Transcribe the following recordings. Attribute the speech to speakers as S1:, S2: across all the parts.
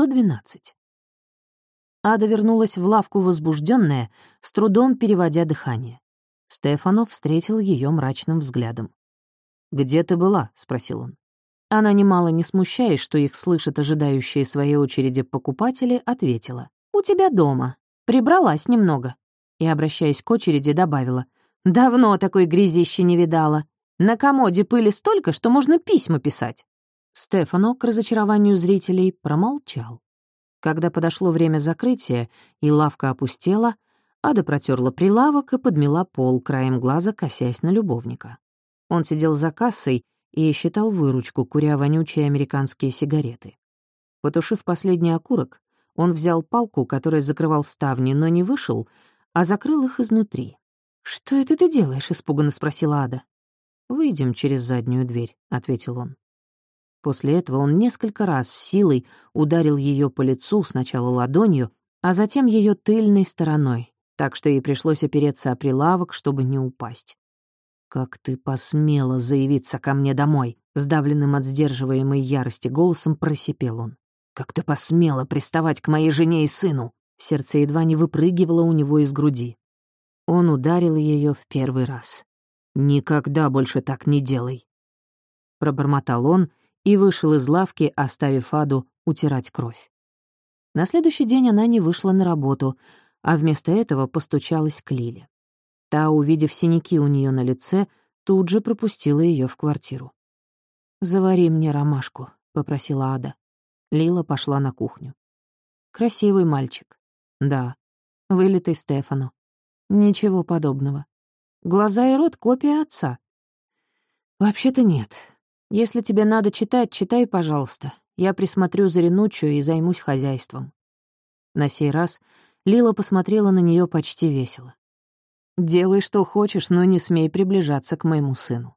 S1: 112. Ада вернулась в лавку возбужденная, с трудом переводя дыхание. Стефано встретил ее мрачным взглядом. «Где ты была?» — спросил он. Она, немало не смущаясь, что их слышат ожидающие своей очереди покупатели, ответила. «У тебя дома. Прибралась немного». И, обращаясь к очереди, добавила. «Давно такой грязищи не видала. На комоде пыли столько, что можно письма писать». Стефано, к разочарованию зрителей, промолчал. Когда подошло время закрытия и лавка опустела, Ада протерла прилавок и подмела пол, краем глаза косясь на любовника. Он сидел за кассой и считал выручку, куря вонючие американские сигареты. Потушив последний окурок, он взял палку, которая закрывал ставни, но не вышел, а закрыл их изнутри. «Что это ты делаешь?» — испуганно спросила Ада. «Выйдем через заднюю дверь», — ответил он. После этого он несколько раз силой ударил ее по лицу сначала ладонью, а затем ее тыльной стороной, так что ей пришлось опереться о прилавок, чтобы не упасть. «Как ты посмела заявиться ко мне домой?» — сдавленным от сдерживаемой ярости голосом просипел он. «Как ты посмела приставать к моей жене и сыну?» Сердце едва не выпрыгивало у него из груди. Он ударил ее в первый раз. «Никогда больше так не делай!» Пробормотал он и вышел из лавки, оставив Аду утирать кровь. На следующий день она не вышла на работу, а вместо этого постучалась к Лиле. Та, увидев синяки у нее на лице, тут же пропустила ее в квартиру. «Завари мне ромашку», — попросила Ада. Лила пошла на кухню. «Красивый мальчик». «Да». Вылитый Стефану. «Ничего подобного. Глаза и рот — копия отца». «Вообще-то нет. Если тебе надо читать, читай, пожалуйста. Я присмотрю за Ренуччо и займусь хозяйством». На сей раз Лила посмотрела на нее почти весело. «Делай, что хочешь, но не смей приближаться к моему сыну».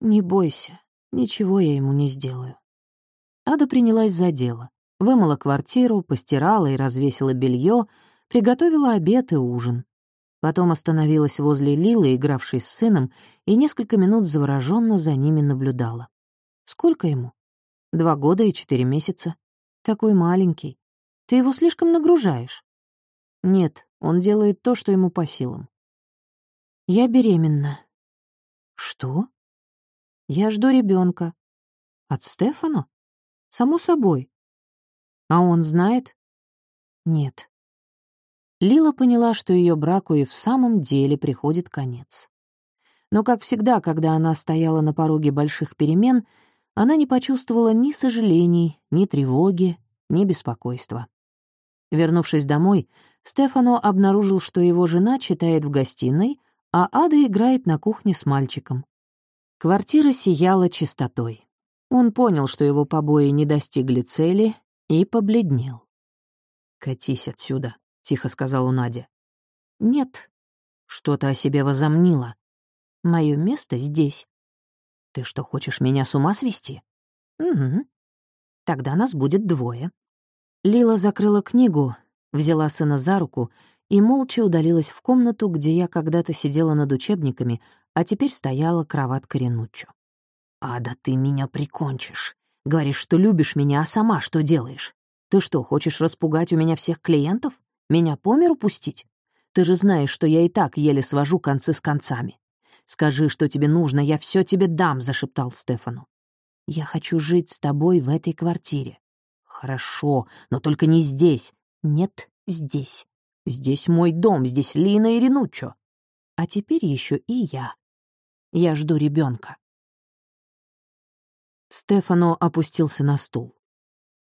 S1: «Не бойся, ничего я ему не сделаю». Ада принялась за дело. Вымыла квартиру, постирала и развесила белье, приготовила обед и ужин. Потом остановилась возле Лилы, игравшей с сыном, и несколько минут завороженно за ними наблюдала. Сколько ему? Два года и четыре месяца. Такой маленький. Ты его слишком нагружаешь. Нет, он делает то, что ему по силам. Я беременна. Что? Я жду ребенка. От Стефана? Само собой. А он знает? Нет. Лила поняла, что ее браку и в самом деле приходит конец. Но, как всегда, когда она стояла на пороге больших перемен, она не почувствовала ни сожалений, ни тревоги, ни беспокойства. Вернувшись домой, Стефано обнаружил, что его жена читает в гостиной, а Ада играет на кухне с мальчиком. Квартира сияла чистотой. Он понял, что его побои не достигли цели, и побледнел. «Катись отсюда», — тихо сказал он Наде. «Нет, что-то о себе возомнила. Мое место здесь. Ты что, хочешь меня с ума свести? Угу. Тогда нас будет двое. Лила закрыла книгу, взяла сына за руку и молча удалилась в комнату, где я когда-то сидела над учебниками, а теперь стояла кроватка Ренуччо. «Ада, ты меня прикончишь. Говоришь, что любишь меня, а сама что делаешь? Ты что, хочешь распугать у меня всех клиентов? Меня по миру пустить? Ты же знаешь, что я и так еле свожу концы с концами. Скажи, что тебе нужно, я все тебе дам», — зашептал Стефану. «Я хочу жить с тобой в этой квартире». «Хорошо, но только не здесь». «Нет, здесь. Здесь мой дом, здесь Лина и Ренуччо. А теперь еще и я. Я жду ребенка. Стефано опустился на стул.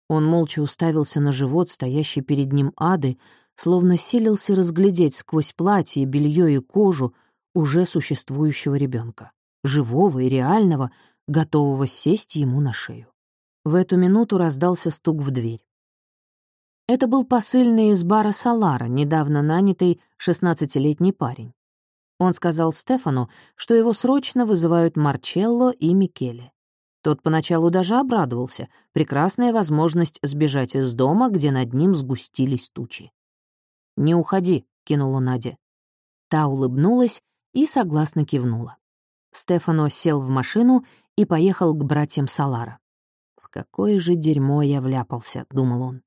S1: Он молча уставился на живот, стоящий перед ним ады, словно селился разглядеть сквозь платье, белье и кожу уже существующего ребенка, живого и реального, готового сесть ему на шею. В эту минуту раздался стук в дверь. Это был посыльный из бара Салара, недавно нанятый шестнадцатилетний парень. Он сказал Стефану, что его срочно вызывают Марчелло и Микеле. Тот поначалу даже обрадовался. Прекрасная возможность сбежать из дома, где над ним сгустились тучи. «Не уходи», — кинула Надя. Та улыбнулась и согласно кивнула. Стефано сел в машину и поехал к братьям Салара. «В какое же дерьмо я вляпался», — думал он.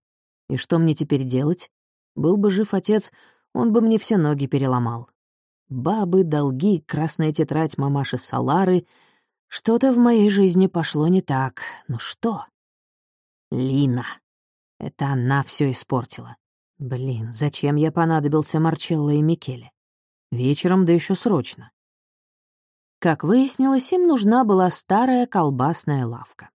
S1: И что мне теперь делать? Был бы жив отец, он бы мне все ноги переломал. Бабы, долги, красная тетрадь мамаши Салары. Что-то в моей жизни пошло не так. Ну что? Лина. Это она все испортила. Блин, зачем я понадобился Марчелло и Микеле? Вечером, да еще срочно. Как выяснилось, им нужна была старая колбасная лавка.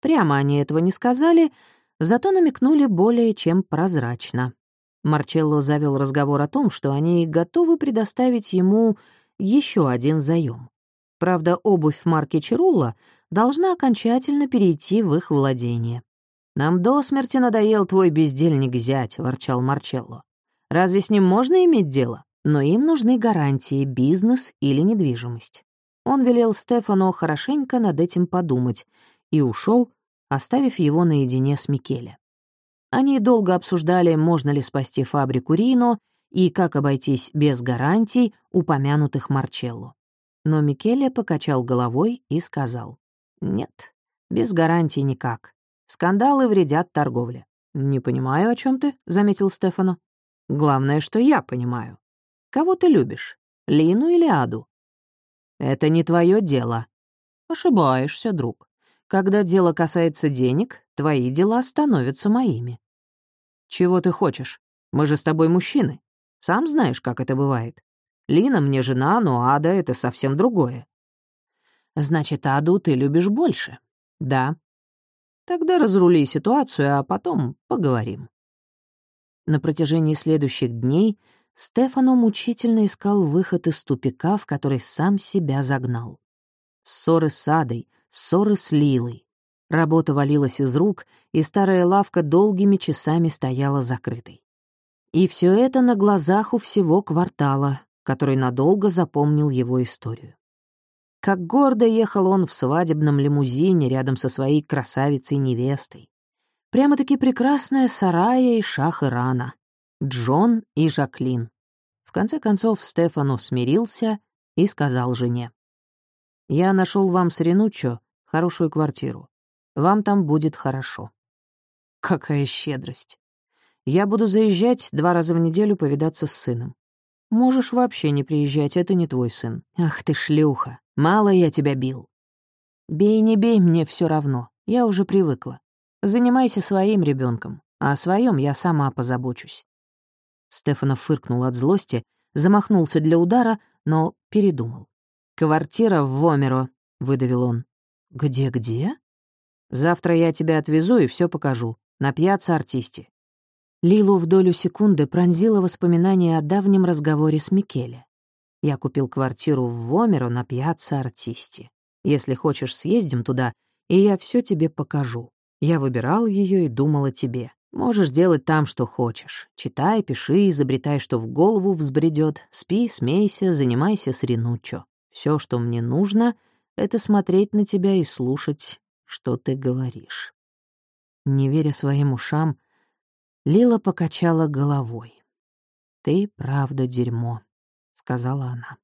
S1: Прямо они этого не сказали, зато намекнули более чем прозрачно. Марчелло завел разговор о том, что они готовы предоставить ему еще один заем. Правда, обувь марки Чирулла должна окончательно перейти в их владение. «Нам до смерти надоел твой бездельник-зять», — ворчал Марчелло. «Разве с ним можно иметь дело? Но им нужны гарантии, бизнес или недвижимость». Он велел Стефану хорошенько над этим подумать и ушел, оставив его наедине с Микеле. Они долго обсуждали, можно ли спасти фабрику Рино и как обойтись без гарантий, упомянутых Марчелло. Но Микеле покачал головой и сказал, «Нет, без гарантий никак. Скандалы вредят торговле». «Не понимаю, о чем ты», — заметил Стефано. «Главное, что я понимаю. Кого ты любишь, Лину или Аду?» «Это не твое дело». «Ошибаешься, друг. Когда дело касается денег, твои дела становятся моими. Чего ты хочешь? Мы же с тобой мужчины. Сам знаешь, как это бывает. Лина мне жена, но Ада — это совсем другое. Значит, Аду ты любишь больше? Да. Тогда разрули ситуацию, а потом поговорим. На протяжении следующих дней Стефано мучительно искал выход из тупика, в который сам себя загнал. Ссоры с Адой, ссоры с Лилой. Работа валилась из рук, и старая лавка долгими часами стояла закрытой. И все это на глазах у всего квартала, который надолго запомнил его историю. Как гордо ехал он в свадебном лимузине рядом со своей красавицей-невестой. Прямо-таки прекрасная Сарая и Шах Ирана, Джон и Жаклин. В конце концов Стефану смирился и сказал жене. «Я нашел вам с Ренуччо хорошую квартиру. Вам там будет хорошо». Какая щедрость. Я буду заезжать два раза в неделю повидаться с сыном. Можешь вообще не приезжать, это не твой сын. Ах ты шлюха, мало я тебя бил. Бей, не бей, мне все равно. Я уже привыкла. Занимайся своим ребенком, а о своем я сама позабочусь. Стефанов фыркнул от злости, замахнулся для удара, но передумал. «Квартира в Вомеро», — выдавил он. «Где-где?» «Завтра я тебя отвезу и все покажу. На пьяце артисте». Лилу в долю секунды пронзило воспоминание о давнем разговоре с Микеле. «Я купил квартиру в Вомеро на пьяце артисте. Если хочешь, съездим туда, и я все тебе покажу. Я выбирал ее и думал о тебе. Можешь делать там, что хочешь. Читай, пиши, изобретай, что в голову взбредет. Спи, смейся, занимайся с Ренучо. Все, что мне нужно, — это смотреть на тебя и слушать, что ты говоришь». Не веря своим ушам, Лила покачала головой. «Ты правда дерьмо», — сказала она.